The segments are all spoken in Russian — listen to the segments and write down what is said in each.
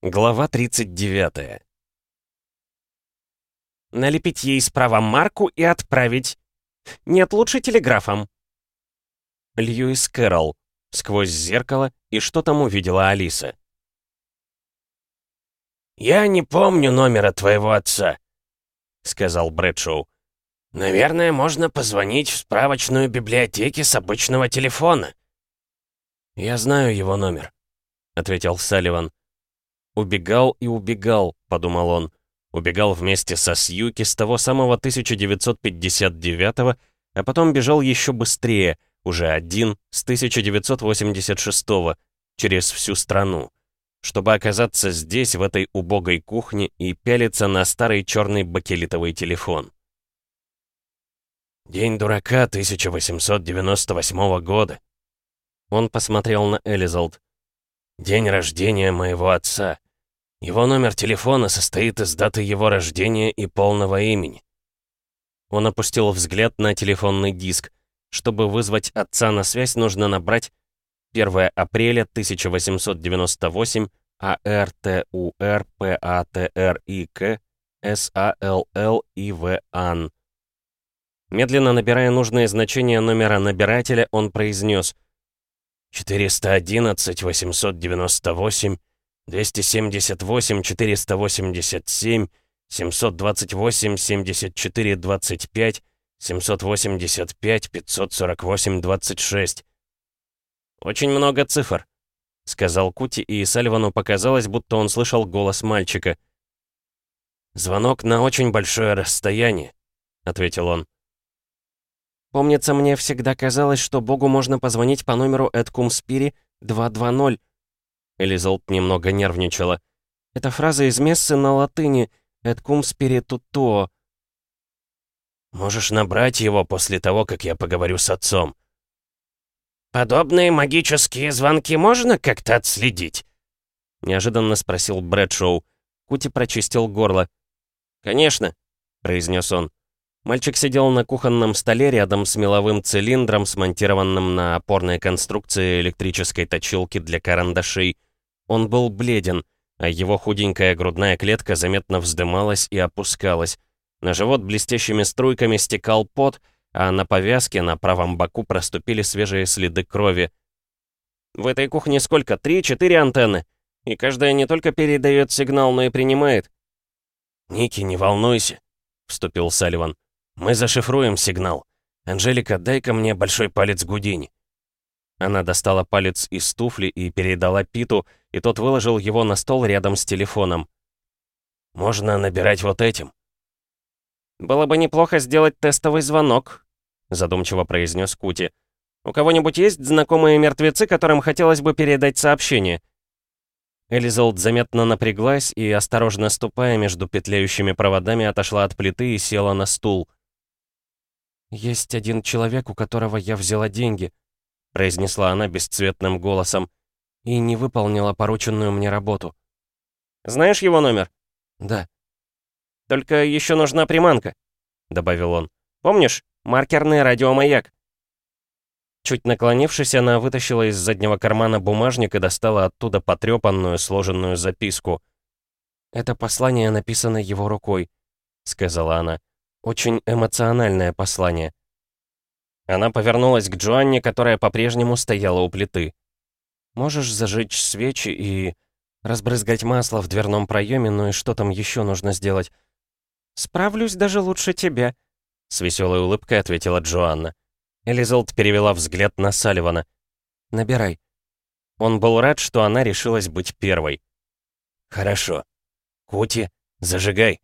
Глава 39 Налепить ей справа марку и отправить. Нет, лучше телеграфом. Льюис Кэрролл. Сквозь зеркало, и что там увидела Алиса? «Я не помню номера твоего отца», — сказал Брэдшоу. «Наверное, можно позвонить в справочную библиотеки с обычного телефона». «Я знаю его номер», — ответил Салливан. «Убегал и убегал», — подумал он. Убегал вместе со Сьюки с того самого 1959-го, а потом бежал еще быстрее, уже один, с 1986-го, через всю страну, чтобы оказаться здесь, в этой убогой кухне, и пялиться на старый черный бакелитовый телефон. «День дурака 1898 года». Он посмотрел на Элизалд. «День рождения моего отца. Его номер телефона состоит из даты его рождения и полного имени». Он опустил взгляд на телефонный диск. Чтобы вызвать отца на связь, нужно набрать 1 апреля 1898 АРТУР ПАТРИК САЛЛ Медленно набирая нужное значение номера набирателя, он произнес 411 898 278 487 728 74 25 785 548 26 «Очень много цифр», — сказал Кути, и Сальвану показалось, будто он слышал голос мальчика. «Звонок на очень большое расстояние», — ответил он. «Помнится, мне всегда казалось, что Богу можно позвонить по номеру Эдкум Спири 220». Элизалт немного нервничала. «Это фраза из мессы на латыни «Эдкум спиритутуо». «Можешь набрать его после того, как я поговорю с отцом». «Подобные магические звонки можно как-то отследить?» Неожиданно спросил Брэдшоу. Кути прочистил горло. «Конечно», — произнес он. Мальчик сидел на кухонном столе рядом с меловым цилиндром, смонтированным на опорной конструкции электрической точилки для карандашей. Он был бледен, а его худенькая грудная клетка заметно вздымалась и опускалась. На живот блестящими струйками стекал пот, а на повязке на правом боку проступили свежие следы крови. «В этой кухне сколько? Три-четыре антенны? И каждая не только передает сигнал, но и принимает». «Ники, не волнуйся», — вступил Салливан. «Мы зашифруем сигнал. Анжелика, дай-ка мне большой палец Гудини». Она достала палец из туфли и передала Питу, и тот выложил его на стол рядом с телефоном. «Можно набирать вот этим». «Было бы неплохо сделать тестовый звонок», — задумчиво произнес Кути. «У кого-нибудь есть знакомые мертвецы, которым хотелось бы передать сообщение?» Элизалд заметно напряглась и, осторожно ступая между петляющими проводами, отошла от плиты и села на стул. «Есть один человек, у которого я взяла деньги», — произнесла она бесцветным голосом, «и не выполнила порученную мне работу». «Знаешь его номер?» «Да». «Только еще нужна приманка», — добавил он. «Помнишь, маркерный радиомаяк?» Чуть наклонившись, она вытащила из заднего кармана бумажник и достала оттуда потрепанную, сложенную записку. «Это послание написано его рукой», — сказала она. «Очень эмоциональное послание». Она повернулась к Джоанне, которая по-прежнему стояла у плиты. «Можешь зажечь свечи и разбрызгать масло в дверном проеме, ну и что там еще нужно сделать?» «Справлюсь даже лучше тебя», — с веселой улыбкой ответила Джоанна. Элизалд перевела взгляд на Салливана. «Набирай». Он был рад, что она решилась быть первой. «Хорошо. Кути, зажигай».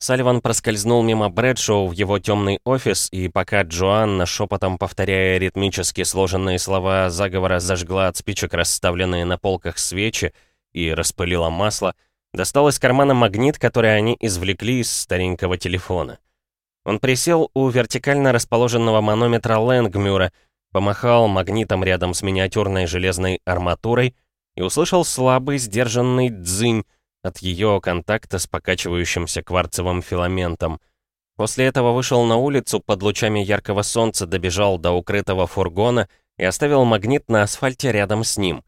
Салливан проскользнул мимо Брэдшоу в его темный офис, и пока Джоанна, шепотом повторяя ритмически сложенные слова заговора, зажгла от спичек расставленные на полках свечи и распылила масло, достал из кармана магнит, который они извлекли из старенького телефона. Он присел у вертикально расположенного манометра Лэнгмюра, помахал магнитом рядом с миниатюрной железной арматурой и услышал слабый, сдержанный дзынь, от ее контакта с покачивающимся кварцевым филаментом. После этого вышел на улицу, под лучами яркого солнца добежал до укрытого фургона и оставил магнит на асфальте рядом с ним.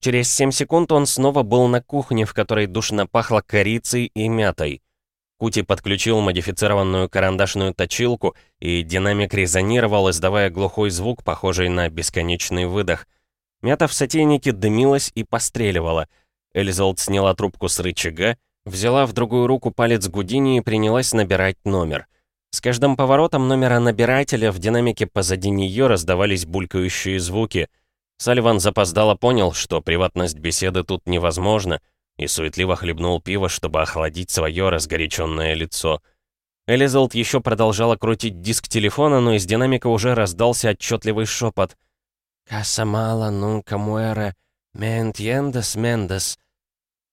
Через 7 секунд он снова был на кухне, в которой душно пахло корицей и мятой. Кути подключил модифицированную карандашную точилку, и динамик резонировал, издавая глухой звук, похожий на бесконечный выдох. Мята в сотейнике дымилась и постреливала. Элизалд сняла трубку с рычага, взяла в другую руку палец Гудини и принялась набирать номер. С каждым поворотом номера набирателя в динамике позади нее раздавались булькающие звуки. Салливан запоздало понял, что приватность беседы тут невозможна, и суетливо хлебнул пиво, чтобы охладить свое разгоряченное лицо. Элизалд еще продолжала крутить диск телефона, но из динамика уже раздался отчетливый шепот. «Касамала нунка муэре, ментьендес мендес».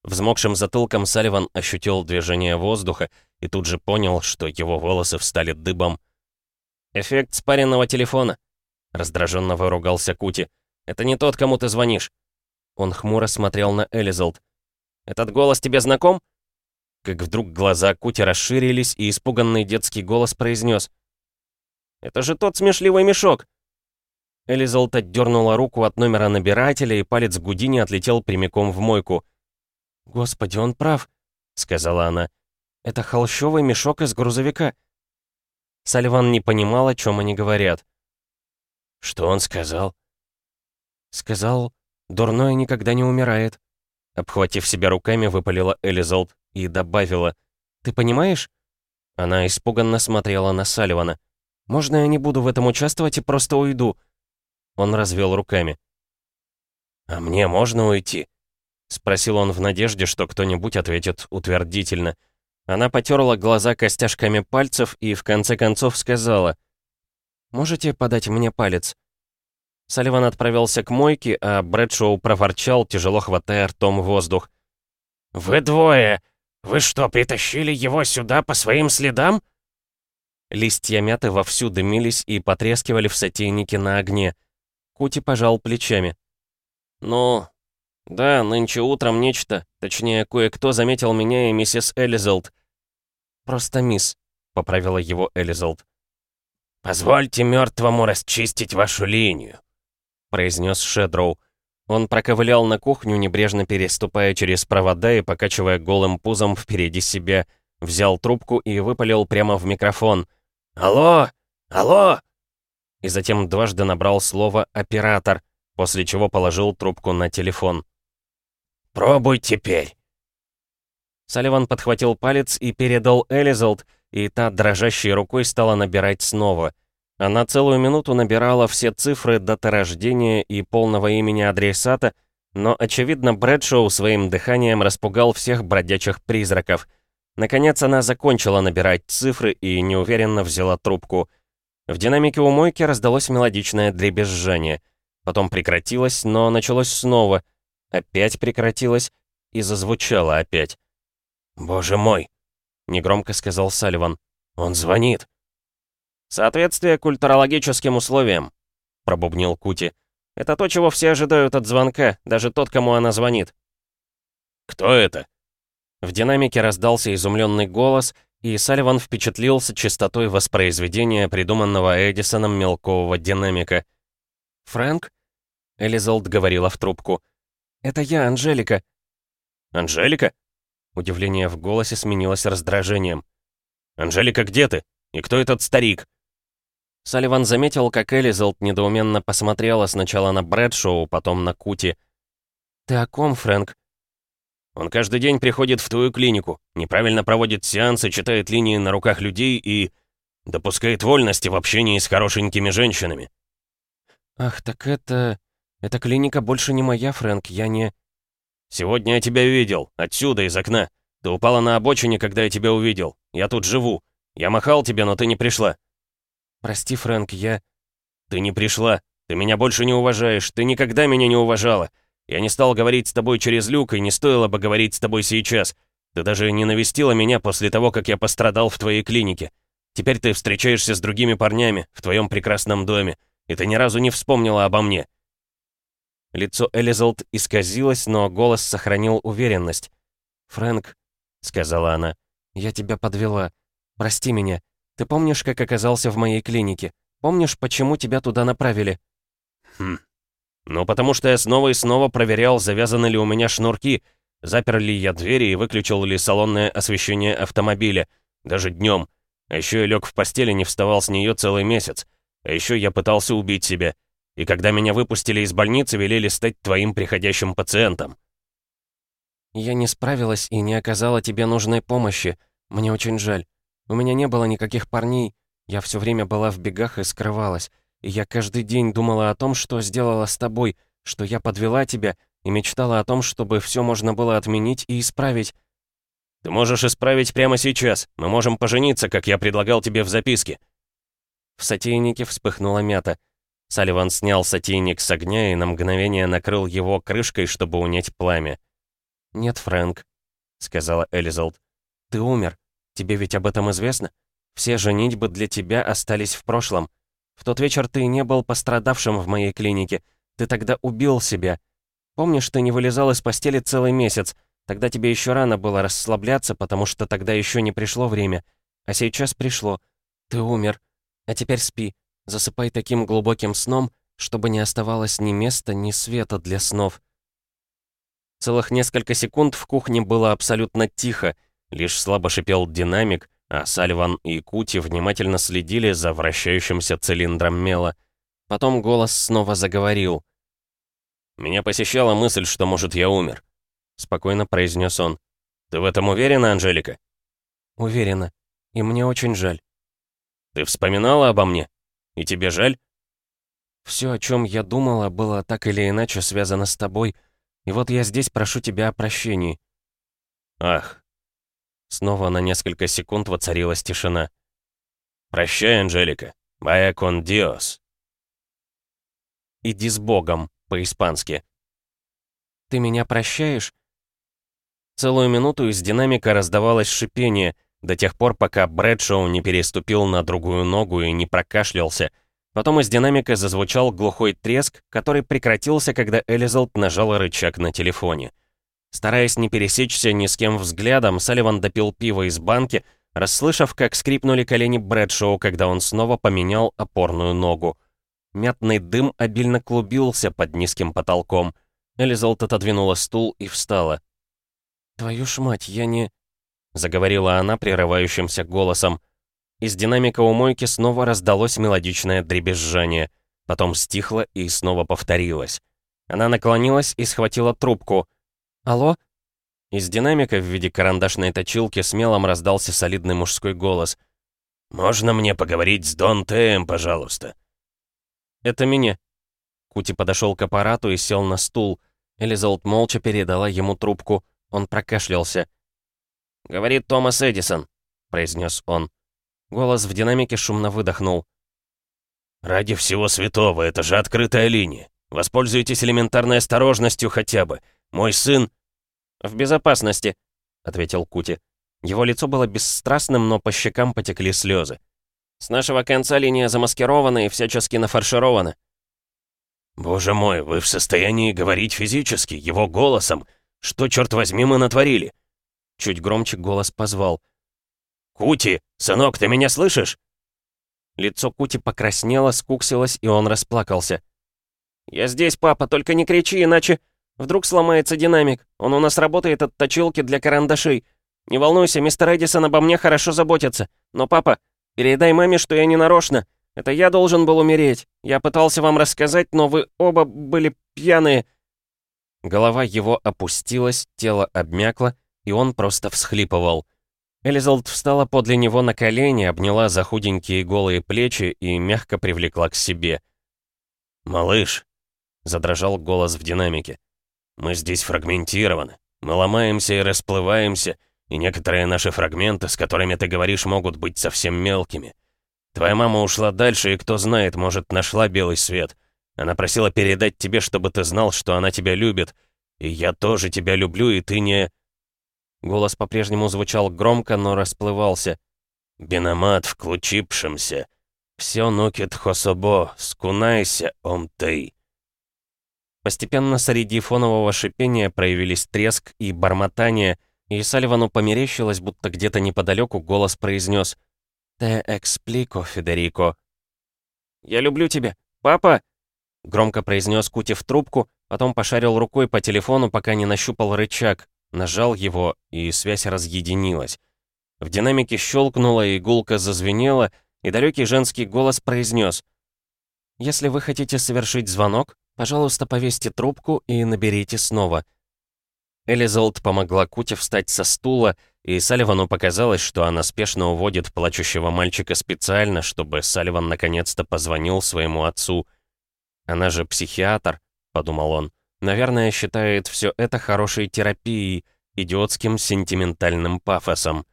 Взмокшим затылком Салливан ощутил движение воздуха и тут же понял, что его волосы встали дыбом. «Эффект спаренного телефона», — раздраженно выругался Кути. «Это не тот, кому ты звонишь». Он хмуро смотрел на Элизалд. Этот голос тебе знаком?» Как вдруг глаза Кути расширились, и испуганный детский голос произнес. «Это же тот смешливый мешок!» Элизалт отдернула руку от номера набирателя, и палец Гудини отлетел прямиком в мойку. «Господи, он прав», — сказала она. «Это холщовый мешок из грузовика». Сальван не понимал, о чем они говорят. «Что он сказал?» «Сказал, дурное никогда не умирает». Обхватив себя руками, выпалила Элизолд и добавила. «Ты понимаешь?» Она испуганно смотрела на Салливана. «Можно я не буду в этом участвовать и просто уйду?» Он развел руками. «А мне можно уйти?» Спросил он в надежде, что кто-нибудь ответит утвердительно. Она потерла глаза костяшками пальцев и в конце концов сказала. «Можете подать мне палец?» Салливан отправился к мойке, а Брэдшоу проворчал, тяжело хватая ртом воздух. «Вы двое! Вы что, притащили его сюда по своим следам?» Листья мяты вовсю дымились и потрескивали в сотейнике на огне. Кути пожал плечами. «Ну, да, нынче утром нечто, точнее, кое-кто заметил меня и миссис Элизалд». «Просто мисс», — поправила его Элизалд. «Позвольте мертвому расчистить вашу линию», — произнес Шедроу. Он проковылял на кухню, небрежно переступая через провода и покачивая голым пузом впереди себя, взял трубку и выпалил прямо в микрофон. «Алло! Алло!» И затем дважды набрал слово «оператор», после чего положил трубку на телефон. «Пробуй теперь!» Салливан подхватил палец и передал Элизалд, и та дрожащей рукой стала набирать снова — она целую минуту набирала все цифры даты рождения и полного имени адресата, но, очевидно, Брэдшоу своим дыханием распугал всех бродячих призраков. Наконец она закончила набирать цифры и неуверенно взяла трубку. В динамике у мойки раздалось мелодичное дребезжание. Потом прекратилось, но началось снова. Опять прекратилось и зазвучало опять. «Боже мой!» — негромко сказал Салливан. «Он звонит!» «Соответствие культурологическим условиям», — пробубнил Кути. «Это то, чего все ожидают от звонка, даже тот, кому она звонит». «Кто это?» В динамике раздался изумленный голос, и Салливан впечатлился чистотой воспроизведения придуманного Эдисоном мелкового динамика. «Фрэнк?» — Элизолд говорила в трубку. «Это я, Анжелика». «Анжелика?» Удивление в голосе сменилось раздражением. «Анжелика, где ты? И кто этот старик?» Салливан заметил, как Элизалд недоуменно посмотрела сначала на Брэдшоу, потом на Кути. «Ты о ком, Фрэнк?» «Он каждый день приходит в твою клинику, неправильно проводит сеансы, читает линии на руках людей и... допускает вольности в общении с хорошенькими женщинами». «Ах, так это... эта клиника больше не моя, Фрэнк, я не...» «Сегодня я тебя видел, отсюда, из окна. Ты упала на обочине, когда я тебя увидел. Я тут живу. Я махал тебе, но ты не пришла. «Прости, Фрэнк, я...» «Ты не пришла. Ты меня больше не уважаешь. Ты никогда меня не уважала. Я не стал говорить с тобой через люк, и не стоило бы говорить с тобой сейчас. Ты даже не навестила меня после того, как я пострадал в твоей клинике. Теперь ты встречаешься с другими парнями в твоем прекрасном доме, и ты ни разу не вспомнила обо мне». Лицо Элизалд исказилось, но голос сохранил уверенность. «Фрэнк», — сказала она, — «я тебя подвела. Прости меня. Ты помнишь, как оказался в моей клинике? Помнишь, почему тебя туда направили?» «Хм...» «Ну, потому что я снова и снова проверял, завязаны ли у меня шнурки, запер ли я двери и выключил ли салонное освещение автомобиля, даже днем. А еще я лег в постели, не вставал с нее целый месяц. А еще я пытался убить себя. И когда меня выпустили из больницы, велели стать твоим приходящим пациентом». «Я не справилась и не оказала тебе нужной помощи. Мне очень жаль. У меня не было никаких парней. Я все время была в бегах и скрывалась. Я каждый день думала о том, что сделала с тобой, что я подвела тебя, и мечтала о том, чтобы все можно было отменить и исправить. Ты можешь исправить прямо сейчас. Мы можем пожениться, как я предлагал тебе в записке. В сотейнике вспыхнула мята. Салливан снял сотейник с огня и на мгновение накрыл его крышкой, чтобы унять пламя. «Нет, Фрэнк», — сказала Элизалд. «Ты умер. Тебе ведь об этом известно? Все женитьбы для тебя остались в прошлом. В тот вечер ты не был пострадавшим в моей клинике. Ты тогда убил себя. Помнишь, ты не вылезал из постели целый месяц. Тогда тебе еще рано было расслабляться, потому что тогда еще не пришло время. А сейчас пришло. Ты умер. А теперь спи. Засыпай таким глубоким сном, чтобы не оставалось ни места, ни света для снов. Целых несколько секунд в кухне было абсолютно тихо, лишь слабо шипел динамик, а Сальван и Кути внимательно следили за вращающимся цилиндром мела. Потом голос снова заговорил. «Меня посещала мысль, что, может, я умер», — спокойно произнес он. «Ты в этом уверена, Анжелика?» «Уверена. И мне очень жаль». «Ты вспоминала обо мне? И тебе жаль?» «Все, о чем я думала, было так или иначе связано с тобой, и вот я здесь прошу тебя о прощении». «Ах, Снова на несколько секунд воцарилась тишина. «Прощай, Анжелика. Vaya con Dios». «Иди с Богом», по-испански. «Ты меня прощаешь?» Целую минуту из динамика раздавалось шипение, до тех пор, пока Брэдшоу не переступил на другую ногу и не прокашлялся. Потом из динамика зазвучал глухой треск, который прекратился, когда Элизалд нажала рычаг на телефоне. Стараясь не пересечься ни с кем взглядом, Салливан допил пиво из банки, расслышав, как скрипнули колени Брэдшоу, когда он снова поменял опорную ногу. Мятный дым обильно клубился под низким потолком. Элизалт отодвинула стул и встала. «Твою ж мать, я не...» — заговорила она прерывающимся голосом. Из динамика у мойки снова раздалось мелодичное дребезжание. Потом стихло и снова повторилось. Она наклонилась и схватила трубку — «Алло?» Из динамика в виде карандашной точилки смелом раздался солидный мужской голос. «Можно мне поговорить с Дон Тэем, пожалуйста?» «Это меня». Кути подошел к аппарату и сел на стул. Элизалд молча передала ему трубку. Он прокашлялся. «Говорит Томас Эдисон», — произнес он. Голос в динамике шумно выдохнул. «Ради всего святого, это же открытая линия. Воспользуйтесь элементарной осторожностью хотя бы. Мой сын...» «В безопасности», — ответил Кути. Его лицо было бесстрастным, но по щекам потекли слезы. «С нашего конца линия замаскирована и всячески нафарширована». «Боже мой, вы в состоянии говорить физически, его голосом? Что, черт возьми, мы натворили?» Чуть громче голос позвал. «Кути, сынок, ты меня слышишь?» Лицо Кути покраснело, скуксилось, и он расплакался. «Я здесь, папа, только не кричи, иначе...» Вдруг сломается динамик. Он у нас работает от точилки для карандашей. Не волнуйся, мистер Эдисон обо мне хорошо заботится. Но, папа, передай маме, что я не нарочно. Это я должен был умереть. Я пытался вам рассказать, но вы оба были пьяные». Голова его опустилась, тело обмякло, и он просто всхлипывал. Элизалд встала подле него на колени, обняла за худенькие голые плечи и мягко привлекла к себе. «Малыш», — задрожал голос в динамике, мы здесь фрагментированы. Мы ломаемся и расплываемся, и некоторые наши фрагменты, с которыми ты говоришь, могут быть совсем мелкими. Твоя мама ушла дальше, и кто знает, может, нашла белый свет. Она просила передать тебе, чтобы ты знал, что она тебя любит. И я тоже тебя люблю, и ты не...» Голос по-прежнему звучал громко, но расплывался. «Биномат вклучипшимся. Все нукит хособо, скунайся, ом ты». Постепенно среди фонового шипения проявились треск и бормотание, и Сальвану померещилось, будто где-то неподалеку голос произнес «Те эксплико, Федерико». «Я люблю тебя. Папа!» Громко произнес Кути в трубку, потом пошарил рукой по телефону, пока не нащупал рычаг, нажал его, и связь разъединилась. В динамике щелкнула, и гулко зазвенела, и далекий женский голос произнес. «Если вы хотите совершить звонок, пожалуйста, повесьте трубку и наберите снова». Элизолд помогла Куте встать со стула, и Салливану показалось, что она спешно уводит плачущего мальчика специально, чтобы Салливан наконец-то позвонил своему отцу — она же психиатр, подумал он. Наверное, считает все это хорошей терапией, идиотским сентиментальным пафосом.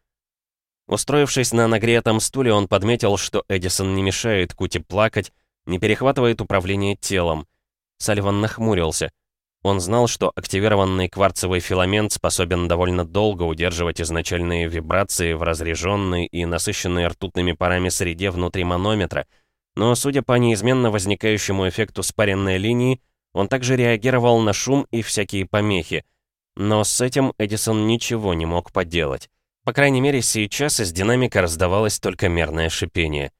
Устроившись на нагретом стуле, он подметил, что Эдисон не мешает Кути плакать, не перехватывает управление телом. Салливан нахмурился. Он знал, что активированный кварцевый филамент способен довольно долго удерживать изначальные вибрации в разреженной и насыщенной ртутными парами среде внутри манометра — но, судя по неизменно возникающему эффекту спаренной линии, он также реагировал на шум и всякие помехи. Но с этим Эдисон ничего не мог поделать. По крайней мере, сейчас из динамика раздавалось только мерное шипение.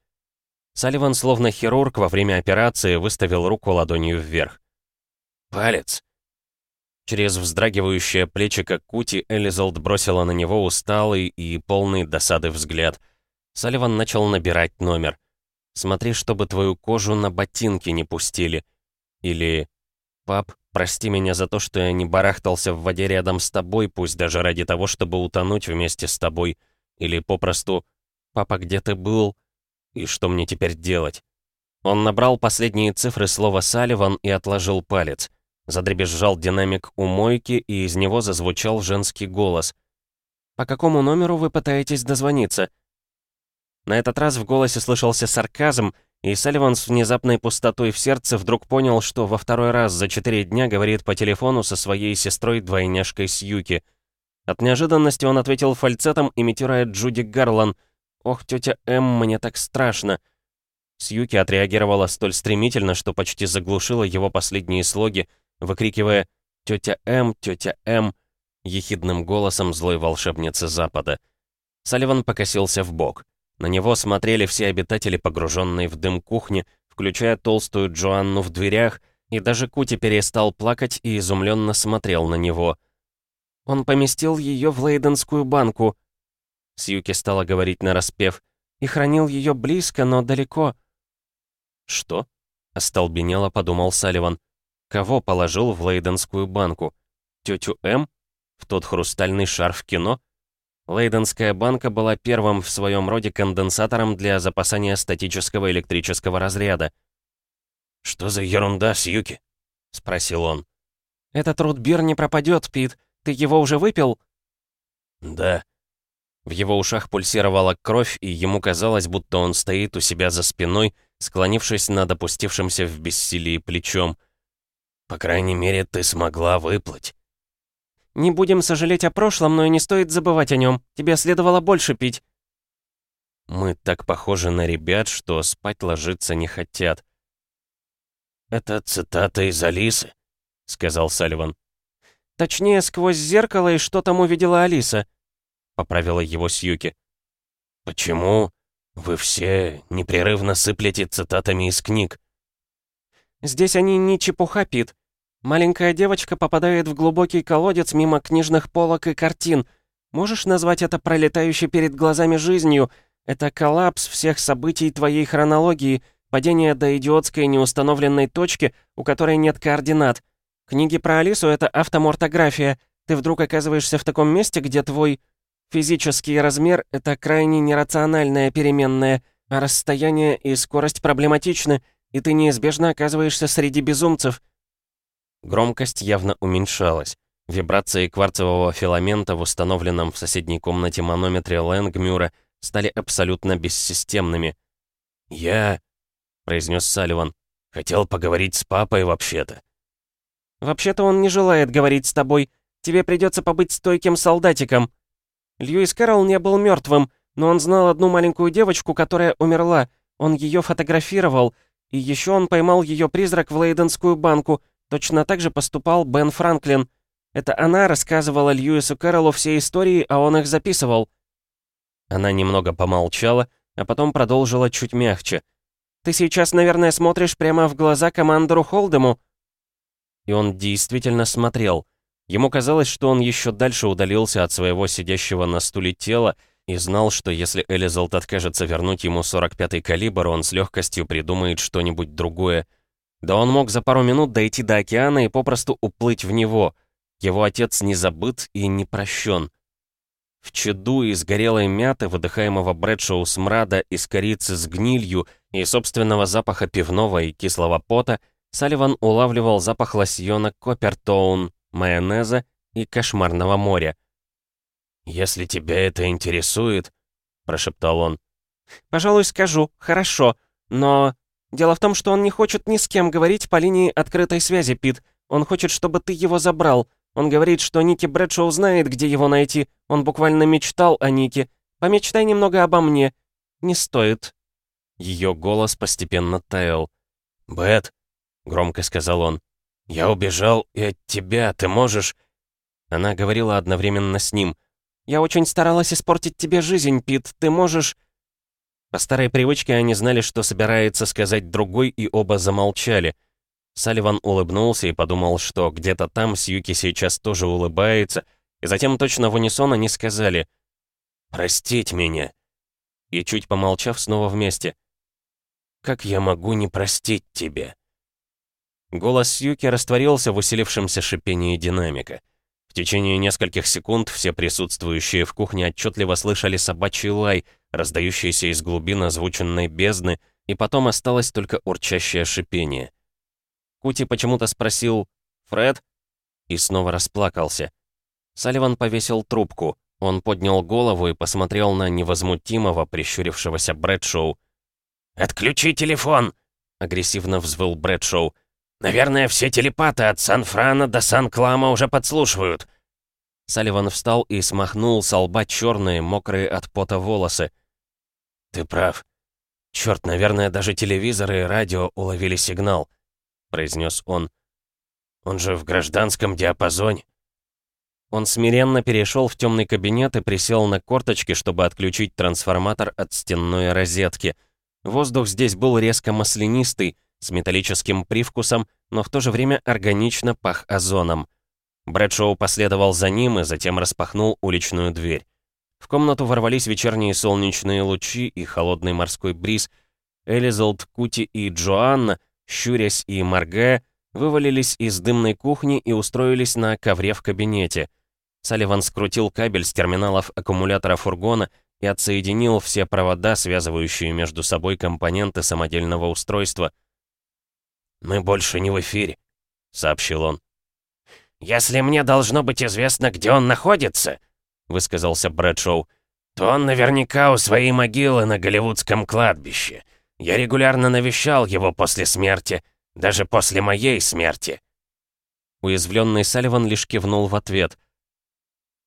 Салливан, словно хирург, во время операции выставил руку ладонью вверх. «Палец!» Через вздрагивающее плечико Кути Элизалд бросила на него усталый и полный досады взгляд. Салливан начал набирать номер. Смотри, чтобы твою кожу на ботинки не пустили. Или «Пап, прости меня за то, что я не барахтался в воде рядом с тобой, пусть даже ради того, чтобы утонуть вместе с тобой». Или попросту «Папа, где ты был? И что мне теперь делать?» Он набрал последние цифры слова «Салливан» и отложил палец. Задребезжал динамик у мойки, и из него зазвучал женский голос. «По какому номеру вы пытаетесь дозвониться?» На этот раз в голосе слышался сарказм, и Салливан с внезапной пустотой в сердце вдруг понял, что во второй раз за четыре дня говорит по телефону со своей сестрой-двойняшкой Сьюки. От неожиданности он ответил фальцетом, имитируя Джуди Гарлан. «Ох, тетя М, мне так страшно!» Сьюки отреагировала столь стремительно, что почти заглушила его последние слоги, выкрикивая «Тетя М, тетя М!» ехидным голосом злой волшебницы Запада. Салливан покосился в бок. На него смотрели все обитатели, погруженные в дым кухни, включая толстую Джоанну в дверях, и даже Кути перестал плакать и изумленно смотрел на него. «Он поместил ее в Лейденскую банку», — Сьюки стала говорить нараспев, «и хранил ее близко, но далеко». «Что?» — остолбенело подумал Салливан. «Кого положил в Лейденскую банку? Тетю М? В тот хрустальный шар в кино?» Лейденская банка была первым в своем роде конденсатором для запасания статического электрического разряда. «Что за ерунда, Сьюки?» — спросил он. «Этот рудбир не пропадет, Пит. Ты его уже выпил?» «Да». В его ушах пульсировала кровь, и ему казалось, будто он стоит у себя за спиной, склонившись над опустившимся в бессилии плечом. «По крайней мере, ты смогла выплыть». «Не будем сожалеть о прошлом, но и не стоит забывать о нем. Тебе следовало больше пить». Мы так похожи на ребят, что спать ложиться не хотят. «Это цитата из Алисы», — сказал Салливан. «Точнее, сквозь зеркало и что там увидела Алиса», — поправила его Сьюки. «Почему вы все непрерывно сыплете цитатами из книг?» «Здесь они не чепуха, Пит. Маленькая девочка попадает в глубокий колодец мимо книжных полок и картин. Можешь назвать это пролетающей перед глазами жизнью? Это коллапс всех событий твоей хронологии, падение до идиотской неустановленной точки, у которой нет координат. Книги про Алису — это автомортография. Ты вдруг оказываешься в таком месте, где твой физический размер — это крайне нерациональная переменная, а расстояние и скорость проблематичны, и ты неизбежно оказываешься среди безумцев — Громкость явно уменьшалась. Вибрации кварцевого филамента в установленном в соседней комнате манометре Лэнгмюра стали абсолютно бессистемными. «Я...» — произнес Салливан. «Хотел поговорить с папой вообще-то». «Вообще-то он не желает говорить с тобой. Тебе придется побыть стойким солдатиком. Льюис Кэрролл не был мертвым, но он знал одну маленькую девочку, которая умерла. Он ее фотографировал. И еще он поймал ее призрак в Лейденскую банку — Точно так же поступал Бен Франклин. Это она рассказывала Льюису Кэрролу все истории, а он их записывал. Она немного помолчала, а потом продолжила чуть мягче. Ты сейчас, наверное, смотришь прямо в глаза командору Холдему». И он действительно смотрел. Ему казалось, что он еще дальше удалился от своего сидящего на стуле тела и знал, что если Элизалт откажется вернуть ему 45-й калибр, он с легкостью придумает что-нибудь другое. Да он мог за пару минут дойти до океана и попросту уплыть в него. Его отец не забыт и не прощен. В чаду из горелой мяты, выдыхаемого Брэдшоу смрада, из корицы с гнилью и собственного запаха пивного и кислого пота, Салливан улавливал запах лосьона Копертоун, майонеза и кошмарного моря. «Если тебя это интересует», — прошептал он. «Пожалуй, скажу, хорошо, но дело в том, что он не хочет ни с кем говорить по линии открытой связи, Пит. Он хочет, чтобы ты его забрал. Он говорит, что Ники Брэдшоу знает, где его найти. Он буквально мечтал о Нике. Помечтай немного обо мне. Не стоит». Ее голос постепенно таял. «Бет», — громко сказал он, — «я убежал и от тебя, ты можешь...» Она говорила одновременно с ним. Я очень старалась испортить тебе жизнь, Пит. Ты можешь...» По старой привычке они знали, что собирается сказать другой, и оба замолчали. Салливан улыбнулся и подумал, что где-то там Сьюки сейчас тоже улыбается, и затем точно в унисон они сказали «Простить меня». И чуть помолчав, снова вместе. «Как я могу не простить тебя?» Голос Сьюки растворился в усилившемся шипении динамика. В течение нескольких секунд все присутствующие в кухне отчетливо слышали собачий лай, раздающийся из глубин озвученной бездны, и потом осталось только урчащее шипение. Кути почему-то спросил «Фред?» и снова расплакался. Салливан повесил трубку. Он поднял голову и посмотрел на невозмутимого, прищурившегося Брэдшоу. «Отключи телефон!» — агрессивно взвыл Брэдшоу. Наверное, все телепаты от Сан-Франа до Сан-Клама уже подслушивают». Салливан встал и смахнул с лба черные, мокрые от пота волосы. «Ты прав. Черт, наверное, даже телевизоры и радио уловили сигнал», — произнес он. «Он же в гражданском диапазоне». Он смиренно перешел в темный кабинет и присел на корточки, чтобы отключить трансформатор от стенной розетки. Воздух здесь был резко маслянистый, с металлическим привкусом, но в то же время органично пах озоном. Брэдшоу последовал за ним и затем распахнул уличную дверь. В комнату ворвались вечерние солнечные лучи и холодный морской бриз. Элизалд, Кути и Джоанна, щурясь и моргая, вывалились из дымной кухни и устроились на ковре в кабинете. Салливан скрутил кабель с терминалов аккумулятора фургона и отсоединил все провода, связывающие между собой компоненты самодельного устройства — «Мы больше не в эфире», — сообщил он. «Если мне должно быть известно, где он находится», — высказался Брэдшоу, «то он наверняка у своей могилы на Голливудском кладбище. Я регулярно навещал его после смерти, даже после моей смерти». Уязвленный Салливан лишь кивнул в ответ.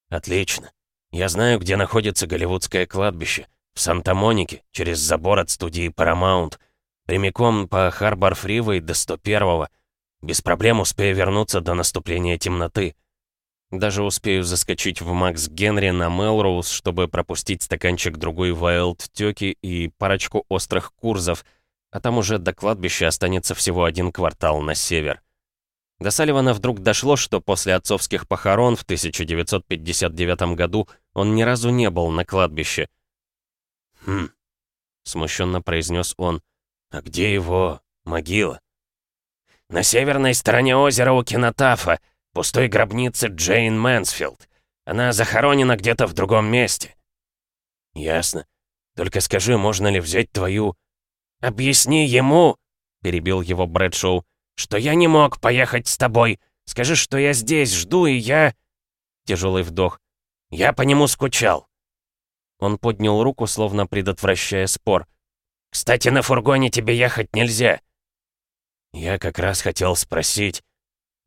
«Отлично. Я знаю, где находится Голливудское кладбище. В Санта-Монике, через забор от студии Paramount. Прямиком по Харбор-Фривой до 101-го. Без проблем успею вернуться до наступления темноты. Даже успею заскочить в Макс Генри на Мелроуз, чтобы пропустить стаканчик другой Вайлд Тёки и парочку острых курсов, а там уже до кладбища останется всего один квартал на север. До Салливана вдруг дошло, что после отцовских похорон в 1959 году он ни разу не был на кладбище. «Хм», — смущенно произнес он, — «А где его могила?» «На северной стороне озера у Кенотафа, пустой гробницы Джейн Мэнсфилд. Она захоронена где-то в другом месте». «Ясно. Только скажи, можно ли взять твою...» «Объясни ему», — перебил его Брэдшоу, «что я не мог поехать с тобой. Скажи, что я здесь жду, и я...» Тяжелый вдох. «Я по нему скучал». Он поднял руку, словно предотвращая спор. Кстати, на фургоне тебе ехать нельзя». «Я как раз хотел спросить».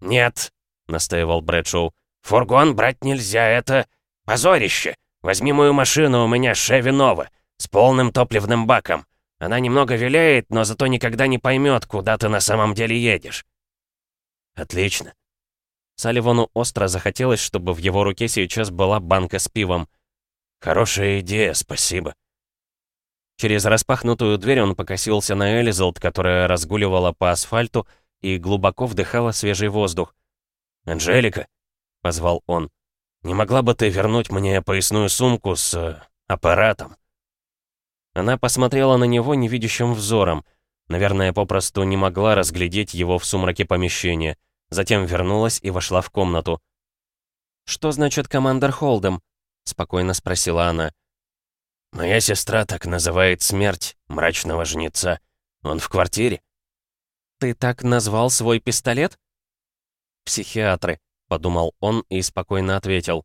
«Нет», — настаивал Брэдшоу. «Фургон брать нельзя, это позорище. Возьми мою машину, у меня Шеви Нова, с полным топливным баком. Она немного виляет, но зато никогда не поймет, куда ты на самом деле едешь». «Отлично». Салливану остро захотелось, чтобы в его руке сейчас была банка с пивом. «Хорошая идея, спасибо». Через распахнутую дверь он покосился на Элизалд, которая разгуливала по асфальту и глубоко вдыхала свежий воздух. «Анжелика!» — позвал он. «Не могла бы ты вернуть мне поясную сумку с... Э, аппаратом?» Она посмотрела на него невидящим взором. Наверное, попросту не могла разглядеть его в сумраке помещения. Затем вернулась и вошла в комнату. «Что значит командор Холдем?» — спокойно спросила она. «Моя сестра так называет смерть мрачного жнеца. Он в квартире?» «Ты так назвал свой пистолет?» «Психиатры», — подумал он и спокойно ответил.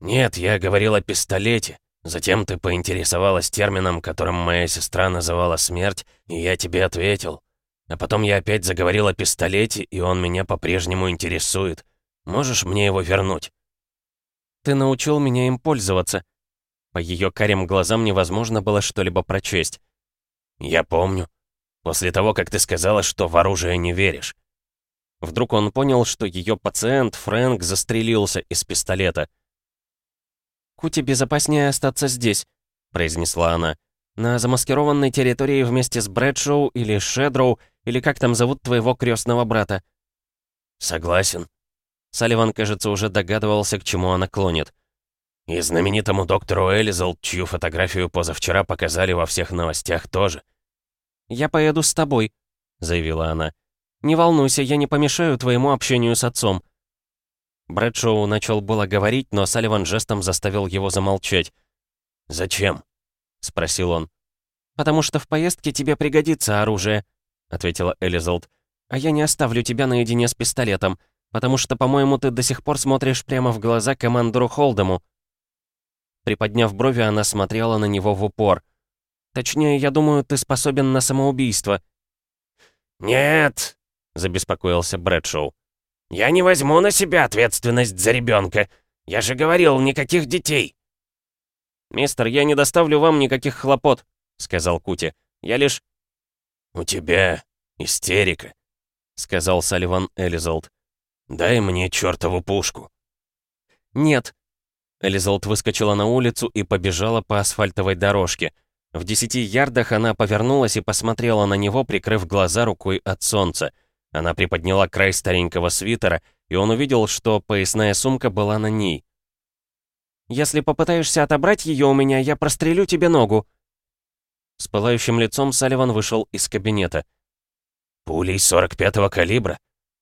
«Нет, я говорил о пистолете. Затем ты поинтересовалась термином, которым моя сестра называла смерть, и я тебе ответил. А потом я опять заговорил о пистолете, и он меня по-прежнему интересует. Можешь мне его вернуть?» «Ты научил меня им пользоваться». По ее карим глазам невозможно было что-либо прочесть. «Я помню. После того, как ты сказала, что в оружие не веришь». Вдруг он понял, что ее пациент Фрэнк застрелился из пистолета. «Кути безопаснее остаться здесь», — произнесла она. «На замаскированной территории вместе с Брэдшоу или Шедроу, или как там зовут твоего крестного брата». «Согласен». Салливан, кажется, уже догадывался, к чему она клонит. «И знаменитому доктору Элизал, чью фотографию позавчера показали во всех новостях тоже». «Я поеду с тобой», — заявила она. «Не волнуйся, я не помешаю твоему общению с отцом. Брэдшоу начал было говорить, но Салливан жестом заставил его замолчать. «Зачем?» — спросил он. «Потому что в поездке тебе пригодится оружие», — ответила Элизалд. «А я не оставлю тебя наедине с пистолетом, потому что, по-моему, ты до сих пор смотришь прямо в глаза командору Холдему». Приподняв брови, она смотрела на него в упор. «Точнее, я думаю, ты способен на самоубийство». «Нет», — забеспокоился Брэдшоу. «Я не возьму на себя ответственность за ребенка. Я же говорил, никаких детей». «Мистер, я не доставлю вам никаких хлопот», — сказал Кути. «Я лишь...» «У тебя истерика», — сказал Салливан Элизалд. «Дай мне чертову пушку». «Нет». Элизалд выскочила на улицу и побежала по асфальтовой дорожке. В десяти ярдах она повернулась и посмотрела на него, прикрыв глаза рукой от солнца. Она приподняла край старенького свитера, и он увидел, что поясная сумка была на ней. «Если попытаешься отобрать ее у меня, я прострелю тебе ногу!» С пылающим лицом Салливан вышел из кабинета. «Пулей 45-го калибра?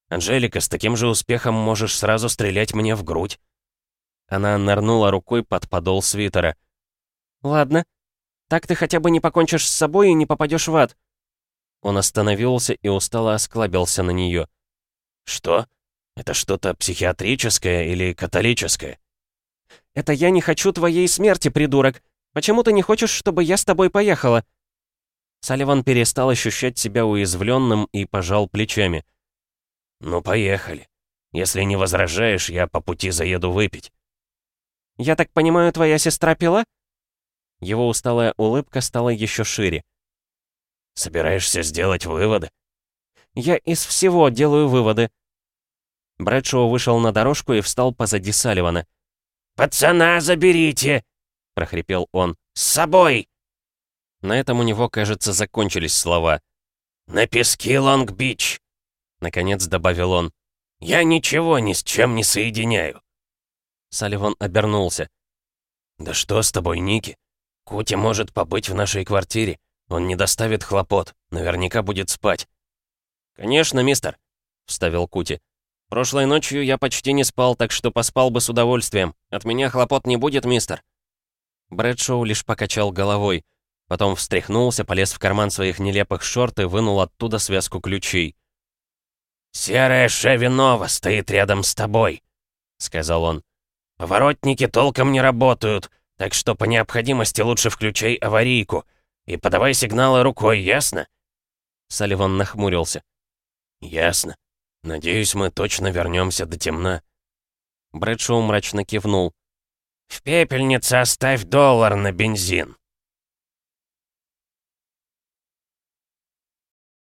Анжелика, с таким же успехом можешь сразу стрелять мне в грудь!» Она нырнула рукой под подол свитера. «Ладно. Так ты хотя бы не покончишь с собой и не попадешь в ад. Он остановился и устало осклабился на нее. «Что? Это что-то психиатрическое или католическое?» «Это я не хочу твоей смерти, придурок! Почему ты не хочешь, чтобы я с тобой поехала?» Салливан перестал ощущать себя уязвленным и пожал плечами. «Ну, поехали. Если не возражаешь, я по пути заеду выпить». «Я так понимаю, твоя сестра пила?» Его усталая улыбка стала еще шире. Собираешься сделать выводы? Я из всего делаю выводы. Брэдшоу вышел на дорожку и встал позади Салливана. «Пацана заберите!» — прохрипел он. «С собой!» На этом у него, кажется, закончились слова. «На пески Лонг-Бич!» Наконец добавил он. «Я ничего ни с чем не соединяю!» Салливан обернулся. «Да что с тобой, Ники? Кути может побыть в нашей квартире. Он не доставит хлопот, наверняка будет спать». «Конечно, мистер», — вставил Кути. «Прошлой ночью я почти не спал, так что поспал бы с удовольствием. От меня хлопот не будет, мистер». Брэдшоу лишь покачал головой. Потом встряхнулся, полез в карман своих нелепых шорт и вынул оттуда связку ключей. «Серая Шевинова стоит рядом с тобой», — сказал он. «Поворотники толком не работают, так что по необходимости лучше включай аварийку. И подавай сигналы рукой, ясно?» Салливан нахмурился. «Ясно. Надеюсь, мы точно вернемся до темна». Брэдшоу мрачно кивнул. «В пепельнице оставь доллар на бензин».